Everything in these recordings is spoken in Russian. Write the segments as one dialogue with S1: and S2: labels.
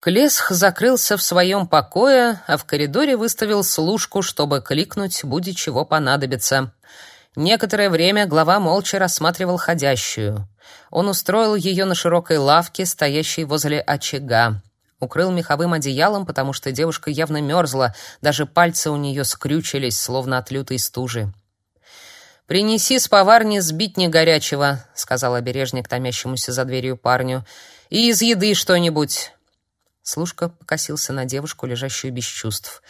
S1: Клесх закрылся в своем покое, а в коридоре выставил служку, чтобы кликнуть, будет чего понадобится. Некоторое время глава молча рассматривал ходящую. Он устроил ее на широкой лавке, стоящей возле очага. Укрыл меховым одеялом, потому что девушка явно мерзла, даже пальцы у нее скрючились, словно от лютой стужи. «Принеси с поварни сбитни горячего», — сказал обережник томящемуся за дверью парню, — «и из еды что-нибудь». Служка покосился на девушку, лежащую без чувств.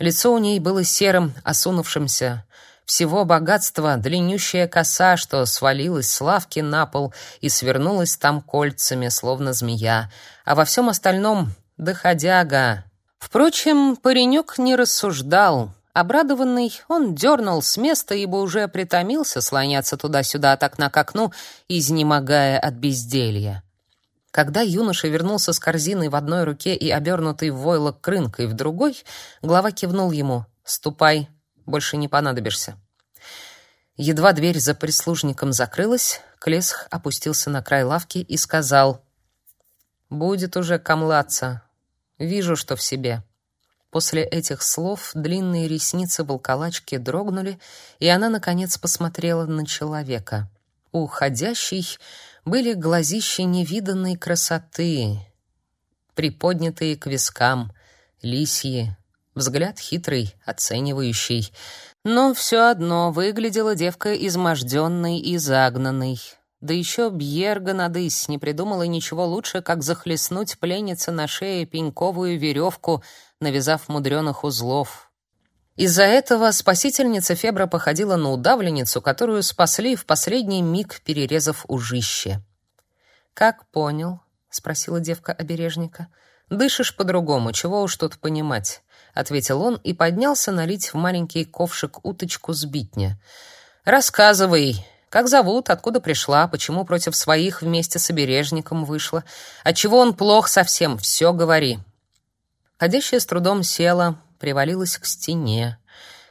S1: Лицо у ней было серым, осунувшимся. Всего богатства длиннющая коса, что свалилась с лавки на пол и свернулась там кольцами, словно змея, а во всем остальном — доходяга. Впрочем, паренек не рассуждал. Обрадованный, он дернул с места, ибо уже притомился слоняться туда-сюда от окна к окну, изнемогая от безделья. Когда юноша вернулся с корзиной в одной руке и обернутой в войлок крынкой в другой, глава кивнул ему «Ступай, больше не понадобишься». Едва дверь за прислужником закрылась, Клесх опустился на край лавки и сказал «Будет уже камлаться. Вижу, что в себе». После этих слов длинные ресницы волколачки дрогнули, и она, наконец, посмотрела на человека. Уходящий были глазища невиданной красоты, приподнятые к вискам, лисьи, взгляд хитрый, оценивающий. Но все одно выглядела девка изможденной и загнанной. Да еще Бьерга Надысь не придумала ничего лучше, как захлестнуть пленнице на шее пеньковую веревку, навязав мудреных узлов. Из-за этого спасительница Фебра походила на удавленницу, которую спасли в последний миг, перерезав ужище. «Как понял?» — спросила девка обережника. «Дышишь по-другому, чего уж тут понимать», — ответил он и поднялся налить в маленький ковшик уточку с битня. «Рассказывай, как зовут, откуда пришла, почему против своих вместе с обережником вышла, отчего он плох совсем, все говори». Ходящая с трудом села, привалилась к стене.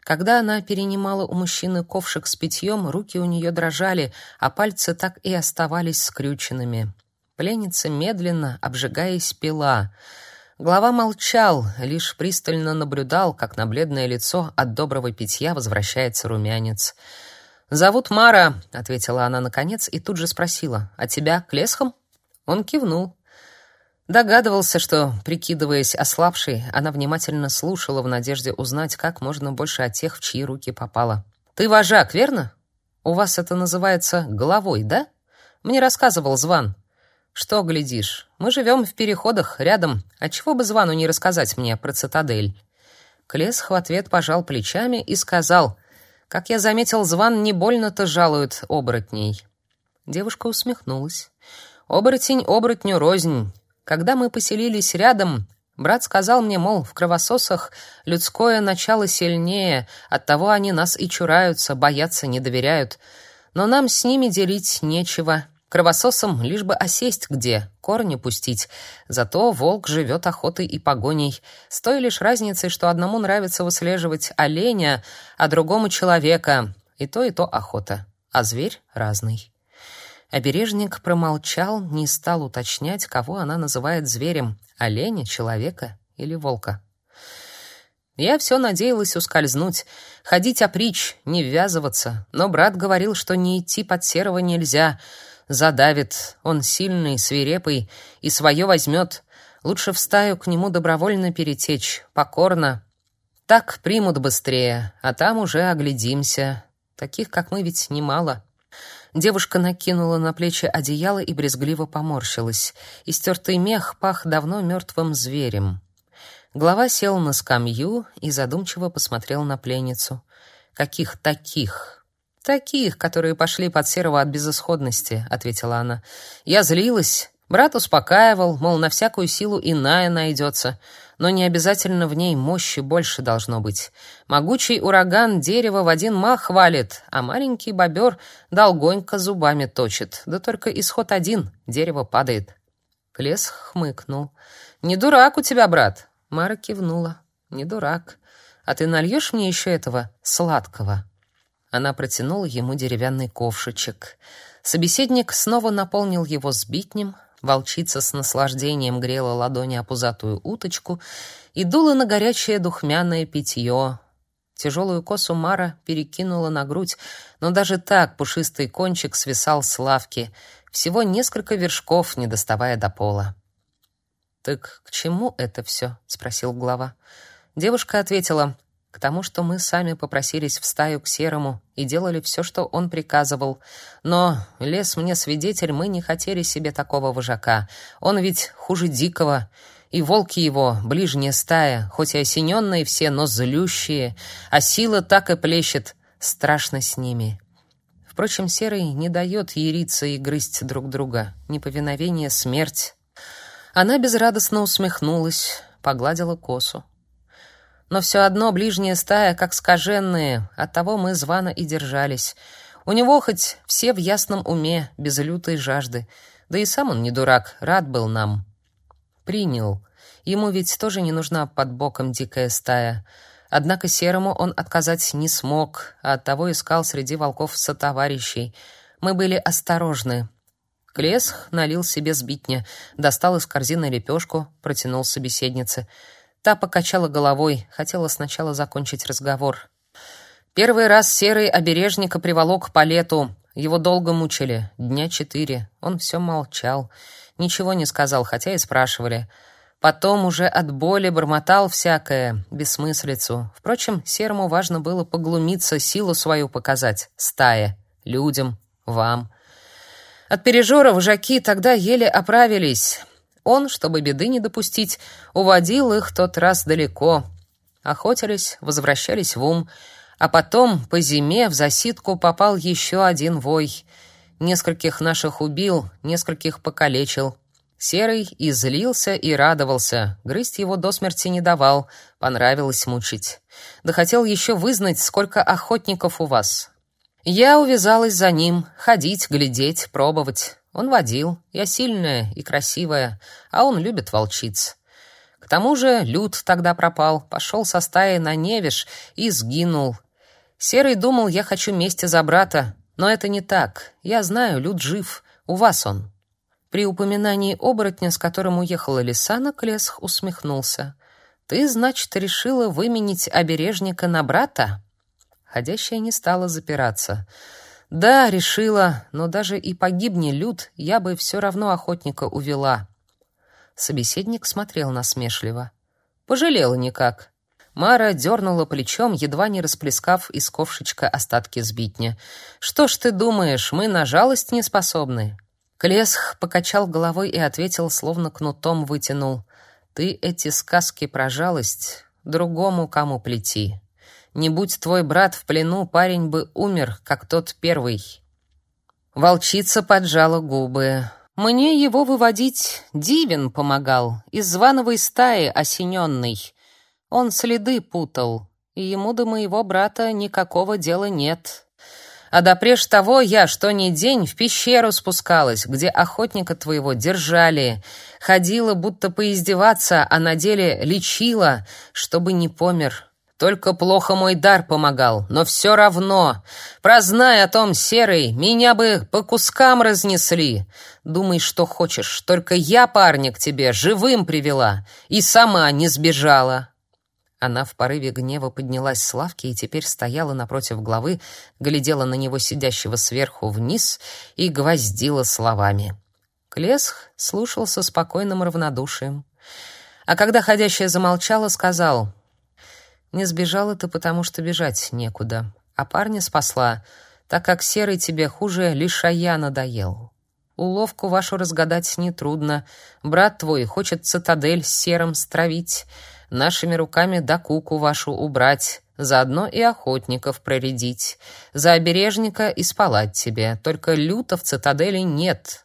S1: Когда она перенимала у мужчины ковшик с питьем, руки у нее дрожали, а пальцы так и оставались скрюченными. Пленница медленно, обжигаясь, пила. Глава молчал, лишь пристально наблюдал, как на бледное лицо от доброго питья возвращается румянец. «Зовут Мара», — ответила она наконец и тут же спросила. «А тебя Клесхом?» Он кивнул. Догадывался, что, прикидываясь ослабшей, она внимательно слушала в надежде узнать как можно больше о тех, в чьи руки попала. «Ты вожак, верно? У вас это называется головой, да? Мне рассказывал Зван». «Что глядишь? Мы живем в переходах, рядом. А чего бы Звану не рассказать мне про цитадель?» Клесх в ответ пожал плечами и сказал, «Как я заметил, Зван не больно-то жалует оборотней». Девушка усмехнулась. «Оборотень оборотню рознь. Когда мы поселились рядом, брат сказал мне, мол, в кровососах людское начало сильнее, оттого они нас и чураются, боятся, не доверяют. Но нам с ними делить нечего. Кровососам лишь бы осесть где, корни пустить. Зато волк живет охотой и погоней. С той лишь разницей, что одному нравится выслеживать оленя, а другому человека. И то, и то охота. А зверь разный. Обережник промолчал, не стал уточнять, кого она называет зверем — оленя, человека или волка. Я все надеялась ускользнуть, ходить опричь, не ввязываться, но брат говорил, что не идти под серого нельзя. Задавит, он сильный, свирепый и свое возьмет. Лучше в стаю к нему добровольно перетечь, покорно. Так примут быстрее, а там уже оглядимся. Таких, как мы, ведь немало. Девушка накинула на плечи одеяло и брезгливо поморщилась. Истертый мех пах давно мертвым зверем. Глава сел на скамью и задумчиво посмотрел на пленницу. «Каких таких?» «Таких, которые пошли под серого от безысходности», — ответила она. «Я злилась. Брат успокаивал, мол, на всякую силу иная найдется но не обязательно в ней мощи больше должно быть. Могучий ураган дерево в один мах валит, а маленький бобер долгонько зубами точит. Да только исход один — дерево падает. Клес хмыкнул. «Не дурак у тебя, брат!» Мара кивнула. «Не дурак. А ты нальешь мне еще этого сладкого?» Она протянула ему деревянный ковшичек. Собеседник снова наполнил его сбитнем, Волчица с наслаждением грела ладони о пузатую уточку и дула на горячее духмяное питье. Тяжелую косу Мара перекинула на грудь, но даже так пушистый кончик свисал с лавки, всего несколько вершков, не доставая до пола. «Так к чему это все?» — спросил глава. Девушка ответила, «К тому, что мы сами попросились в стаю к Серому и делали все, что он приказывал. Но, лес мне свидетель, мы не хотели себе такого вожака. Он ведь хуже дикого. И волки его, ближняя стая, хоть и осененные все, но злющие, а сила так и плещет, страшно с ними». Впрочем, Серый не дает яриться и грызть друг друга. Неповиновение — смерть. Она безрадостно усмехнулась, погладила косу. Но все одно ближняя стая, как скаженные, оттого мы звано и держались. У него хоть все в ясном уме, без лютой жажды. Да и сам он не дурак, рад был нам. Принял. Ему ведь тоже не нужна под боком дикая стая. Однако Серому он отказать не смог, а оттого искал среди волков сотоварищей. Мы были осторожны. Клесх налил себе сбитня, достал из корзины лепешку, протянул собеседнице — Та покачала головой, хотела сначала закончить разговор. Первый раз серый обережника приволок по лету. Его долго мучили, дня четыре. Он все молчал, ничего не сказал, хотя и спрашивали. Потом уже от боли бормотал всякое, бессмыслицу. Впрочем, серому важно было поглумиться, силу свою показать. Стае, людям, вам. От пережора вожаки тогда еле оправились. Он, чтобы беды не допустить, уводил их тот раз далеко. Охотились, возвращались в ум, а потом по зиме в засидку попал еще один вой. Нескольких наших убил, нескольких покалечил. Серый и злился, и радовался. Грызть его до смерти не давал, понравилось мучить. Да хотел еще вызнать, сколько охотников у вас. Я увязалась за ним, ходить, глядеть, пробовать. Он водил, я сильная и красивая, а он любит волчиц. К тому же Люд тогда пропал, пошел со стаи на Невиш и сгинул. Серый думал, я хочу мести за брата, но это не так. Я знаю, Люд жив, у вас он. При упоминании оборотня, с которым уехала Лисана, Клесх усмехнулся. Ты, значит, решила выменить обережника на брата? Ходящая не стала запираться. Да, решила, но даже и погибни люд, я бы все равно охотника увела. Собеседник смотрел насмешливо. Пожалела никак. Мара дернула плечом, едва не расплескав из ковшичка остатки сбитня. «Что ж ты думаешь, мы на жалость не способны?» Клесх покачал головой и ответил, словно кнутом вытянул. «Ты эти сказки про жалость другому кому плети. Не будь твой брат в плену, парень бы умер, как тот первый. Волчица поджала губы. Мне его выводить Дивин помогал, из звановой стаи осененный. Он следы путал, и ему до моего брата никакого дела нет. А допреж того я, что ни день, в пещеру спускалась, где охотника твоего держали. Ходила, будто поиздеваться, а на деле лечила, чтобы не помер. Только плохо мой дар помогал, но все равно. Прознай о том, Серый, меня бы по кускам разнесли. Думай, что хочешь, только я парня к тебе живым привела и сама не сбежала». Она в порыве гнева поднялась с лавки и теперь стояла напротив главы, глядела на него сидящего сверху вниз и гвоздила словами. Клесх слушал со спокойным равнодушием. А когда ходящая замолчала, сказал — не сбежала ты, потому что бежать некуда. А парня спасла, так как серый тебе хуже лишая надоел. Уловку вашу разгадать нетрудно. Брат твой хочет цитадель серым стравить, нашими руками да куку вашу убрать, заодно и охотников проредить, за обережника и спалать тебе, только люто в цитадели нет».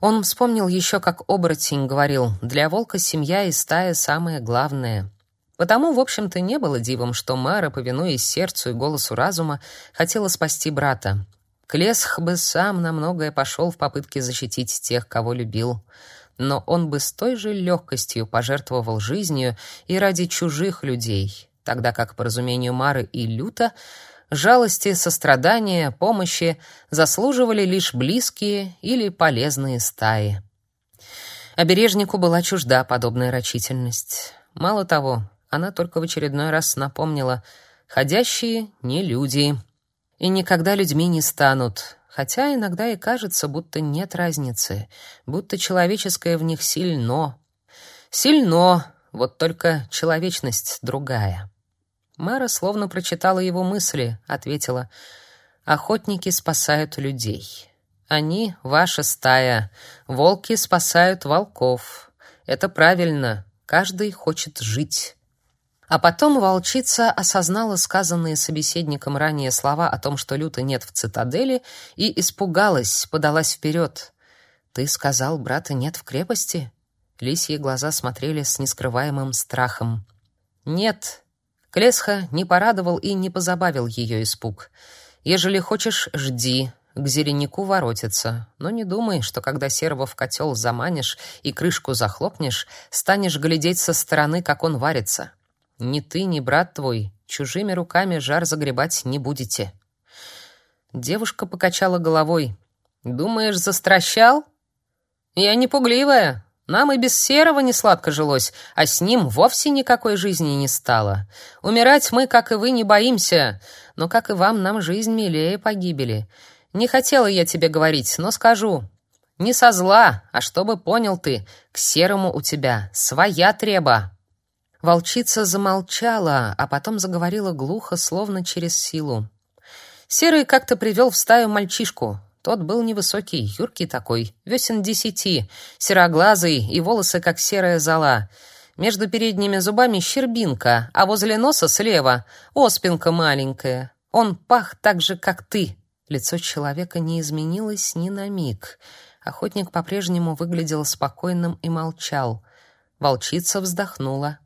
S1: Он вспомнил еще, как оборотень говорил, «Для волка семья и стая самое главное». Потому, в общем-то, не было дивом, что Мара, повинуясь сердцу и голосу разума, хотела спасти брата. Клесх бы сам на многое пошел в попытке защитить тех, кого любил. Но он бы с той же легкостью пожертвовал жизнью и ради чужих людей, тогда как, по разумению Мары и Люта, жалости, сострадания, помощи заслуживали лишь близкие или полезные стаи. Обережнику была чужда подобная рачительность. Мало того, она только в очередной раз напомнила: ходящие не люди и никогда людьми не станут. Хотя иногда и кажется, будто нет разницы, будто человеческое в них сильно. Сильно, вот только человечность другая. Мара словно прочитала его мысли, ответила: "Охотники спасают людей. Они ваша стая. Волки спасают волков. Это правильно. Каждый хочет жить. А потом волчица осознала сказанные собеседником ранее слова о том, что люта нет в цитадели, и испугалась, подалась вперед. «Ты сказал, брата нет в крепости?» Лисьи глаза смотрели с нескрываемым страхом. «Нет». Клесха не порадовал и не позабавил ее испуг. «Ежели хочешь, жди, к зеленику воротится. Но не думай, что когда серого в котел заманишь и крышку захлопнешь, станешь глядеть со стороны, как он варится. Ни ты, ни брат твой чужими руками жар загребать не будете. Девушка покачала головой. Думаешь, застращал? Я не пугливая. Нам и без серого не сладко жилось, а с ним вовсе никакой жизни не стало. Умирать мы, как и вы, не боимся, но как и вам, нам жизнь милее погибели. Не хотела я тебе говорить, но скажу. Не со зла, а чтобы понял ты, к серому у тебя своя треба. Волчица замолчала, а потом заговорила глухо, словно через силу. Серый как-то привел в стаю мальчишку. Тот был невысокий, юркий такой, весен десяти, сероглазый и волосы как серая зола. Между передними зубами щербинка, а возле носа слева оспинка маленькая. Он пах так же, как ты. Лицо человека не изменилось ни на миг. Охотник по-прежнему выглядел спокойным и молчал. Волчица вздохнула.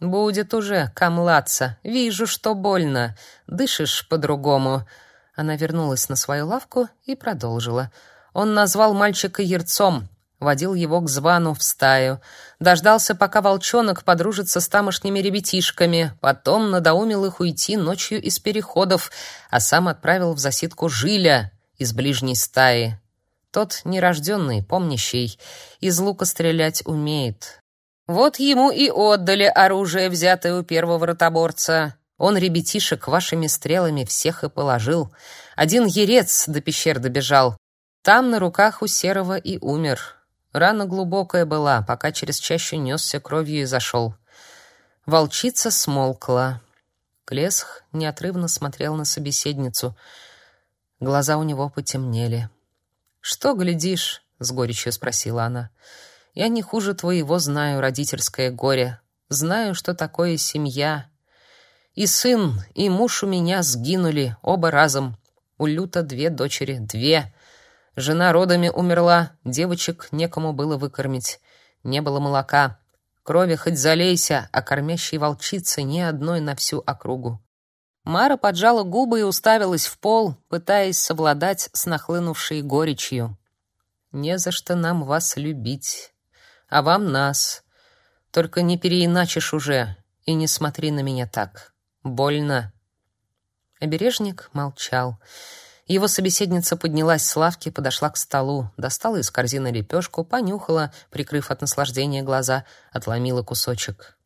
S1: Будет уже камлаться. Вижу, что больно. Дышишь по-другому. Она вернулась на свою лавку и продолжила. Он назвал мальчика Ерцом, водил его к звану в стаю, дождался, пока волчонок подружится с тамошними ребятишками, потом надоумил их уйти ночью из переходов, а сам отправил в засидку Жиля из ближней стаи. Тот нерожденный, помнящий, из лука стрелять умеет. Вот ему и отдали оружие, взятое у первого ротоборца. Он ребятишек вашими стрелами всех и положил. Один ерец до пещер добежал. Там на руках у серого и умер. Рана глубокая была, пока через чащу несся кровью и зашел. Волчица смолкла. Клесх неотрывно смотрел на собеседницу. Глаза у него потемнели. «Что глядишь?» — с горечью спросила она. Я не хуже твоего знаю родительское горе. Знаю, что такое семья. И сын, и муж у меня сгинули, оба разом. У Люта две дочери, две. Жена родами умерла, девочек некому было выкормить. Не было молока. Крови хоть залейся, а кормящей волчицы ни одной на всю округу. Мара поджала губы и уставилась в пол, пытаясь совладать с нахлынувшей горечью. «Не за что нам вас любить а вам нас. Только не переиначишь уже и не смотри на меня так. Больно. Обережник молчал. Его собеседница поднялась с лавки, подошла к столу, достала из корзины лепешку, понюхала, прикрыв от наслаждения глаза, отломила кусочек.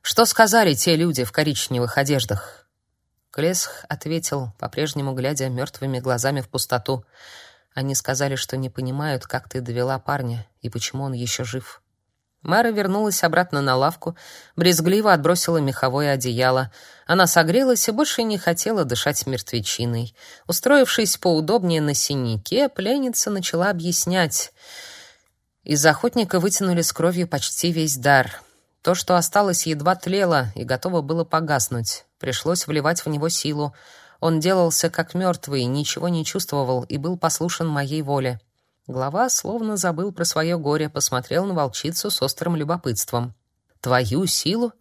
S1: Что сказали те люди в коричневых одеждах? Клесх ответил, по-прежнему глядя мертвыми глазами в пустоту. Они сказали, что не понимают, как ты довела парня и почему он еще жив. Мара вернулась обратно на лавку, брезгливо отбросила меховое одеяло. Она согрелась и больше не хотела дышать мертвечиной. Устроившись поудобнее на синяке, пленница начала объяснять. Из охотника вытянули с кровью почти весь дар. То, что осталось, едва тлело и готово было погаснуть. Пришлось вливать в него силу. Он делался как мертвый, ничего не чувствовал и был послушен моей воле. Глава словно забыл про свое горе, посмотрел на волчицу с острым любопытством. «Твою силу?»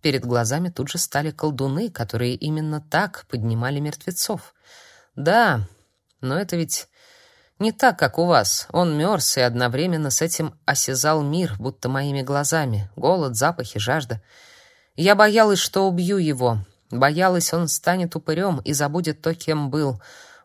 S1: Перед глазами тут же стали колдуны, которые именно так поднимали мертвецов. «Да, но это ведь не так, как у вас. Он мерз и одновременно с этим осязал мир, будто моими глазами. Голод, запахи, жажда. Я боялась, что убью его. Боялась, он станет упырем и забудет то, кем был».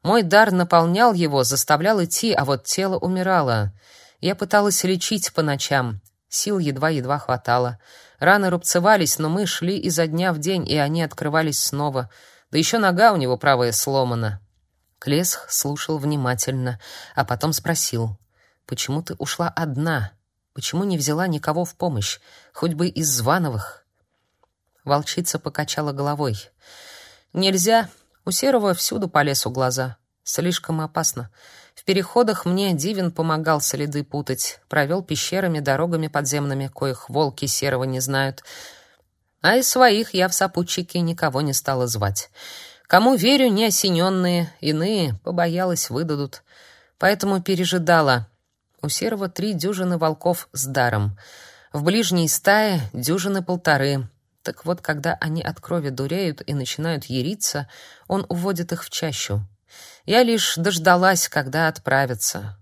S1: Мой дар наполнял его, заставлял идти, а вот тело умирало. Я пыталась лечить по ночам, Сил едва-едва хватало. Раны рубцевались, но мы шли изо дня в день, и они открывались снова. Да еще нога у него правая сломана. Клесх слушал внимательно, а потом спросил: "Почему ты ушла одна? Почему не взяла никого в помощь, хоть бы из Звановых?" Волчица покачала головой. "Нельзя. У Серого всюду по лесу глаза. Слишком опасно. В переходах мне Дивин помогал следы путать, провел пещерами, дорогами подземными, коих волки Серого не знают. А из своих я в сопутчики никого не стала звать. Кому верю, не осененные, иные, побоялась, выдадут. Поэтому пережидала. У Серого три дюжины волков с даром. В ближней стае дюжины полторы. Так вот, когда они от крови дуреют и начинают яриться, он уводит их в чащу. Я лишь дождалась, когда отправятся.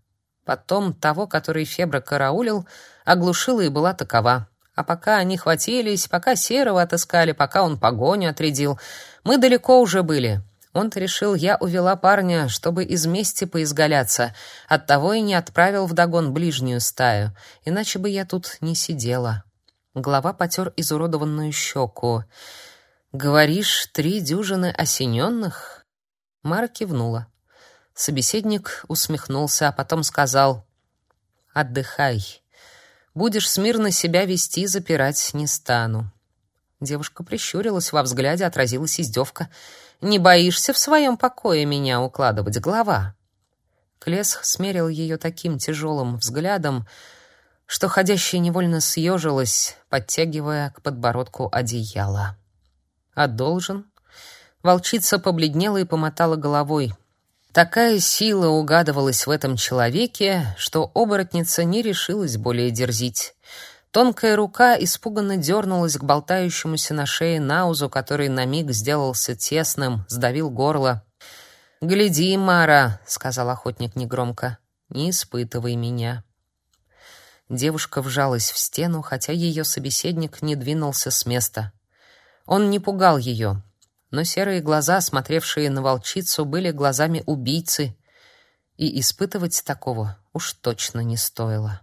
S1: Потом того, который Фебра караулил, оглушила и была такова. А пока они хватились, пока Серого отыскали, пока он погоню отрядил, мы далеко уже были. Он-то решил, я увела парня, чтобы из мести поизгаляться. Оттого и не отправил вдогон ближнюю стаю, иначе бы я тут не сидела. Глава потер изуродованную щеку. «Говоришь, три дюжины осененных?» Мара кивнула. Собеседник усмехнулся, а потом сказал: "Отдыхай. Будешь смирно себя вести, запирать не стану". Девушка прищурилась, во взгляде отразилась издевка. «Не боишься в своем покое меня укладывать, глава?» Клесх смерил ее таким тяжелым взглядом, что ходящая невольно съежилась, подтягивая к подбородку одеяло. «А должен?» Волчица побледнела и помотала головой. Такая сила угадывалась в этом человеке, что оборотница не решилась более дерзить. Тонкая рука испуганно дернулась к болтающемуся на шее наузу, который на миг сделался тесным, сдавил горло. «Гляди, Мара», — сказал охотник негромко, — «не испытывай меня». Девушка вжалась в стену, хотя ее собеседник не двинулся с места. Он не пугал ее, но серые глаза, смотревшие на волчицу, были глазами убийцы, и испытывать такого уж точно не стоило.